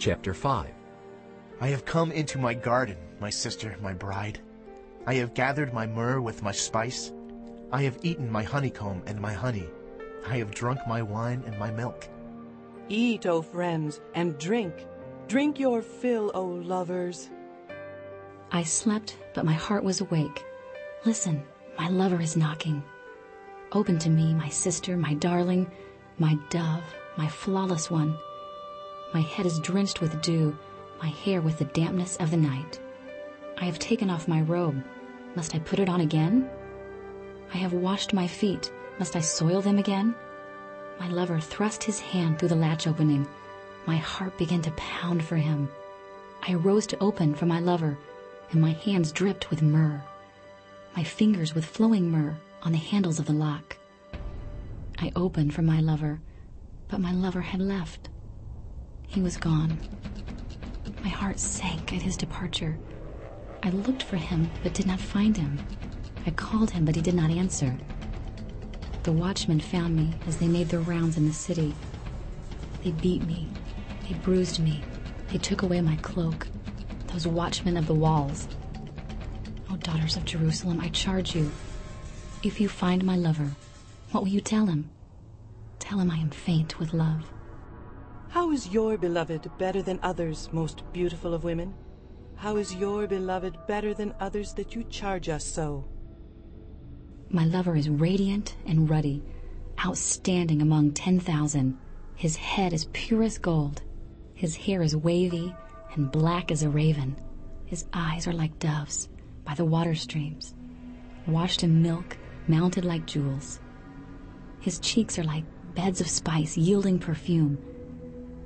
Chapter 5 I have come into my garden, my sister, my bride. I have gathered my myrrh with my spice. I have eaten my honeycomb and my honey. I have drunk my wine and my milk. Eat, O friends, and drink. Drink your fill, O lovers. I slept, but my heart was awake. Listen, my lover is knocking. Open to me, my sister, my darling, my dove, my flawless one. My head is drenched with dew, my hair with the dampness of the night. I have taken off my robe. Must I put it on again? I have washed my feet. Must I soil them again? My lover thrust his hand through the latch opening. My heart began to pound for him. I rose to open for my lover, and my hands dripped with myrrh. My fingers with flowing myrrh on the handles of the lock. I opened for my lover, but my lover had left. He was gone. My heart sank at his departure. I looked for him, but did not find him. I called him, but he did not answer. The watchmen found me as they made their rounds in the city. They beat me. They bruised me. They took away my cloak. Those watchmen of the walls. O daughters of Jerusalem, I charge you, if you find my lover, what will you tell him? Tell him I am faint with love. How is your beloved better than others, most beautiful of women? How is your beloved better than others that you charge us so? My lover is radiant and ruddy, outstanding among ten thousand. His head is pure as gold. His hair is wavy and black as a raven. His eyes are like doves by the water streams, washed in milk, mounted like jewels. His cheeks are like beds of spice yielding perfume.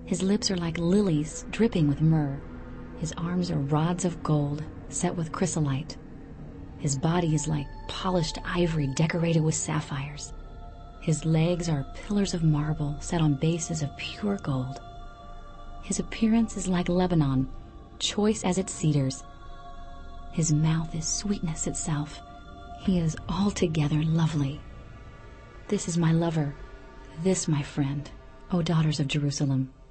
His lips are like lilies dripping with myrrh. His arms are rods of gold set with chrysolite. His body is like polished ivory decorated with sapphires. His legs are pillars of marble set on bases of pure gold. His appearance is like Lebanon, choice as its cedars. His mouth is sweetness itself. He is altogether lovely. This is my lover, this my friend, O daughters of Jerusalem.